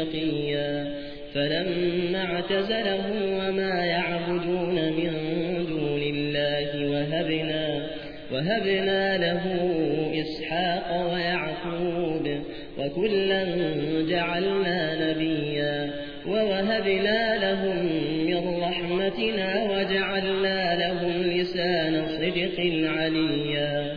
شقيا فلما اعتزلهم وما يعبدون من دون الله وهبنا, وهبنا له إسحاق ويعقوب وكلا جعلنا نبيا ووهبنا لهم من رحمتنا وجعلنا لهم لسان صدق عليا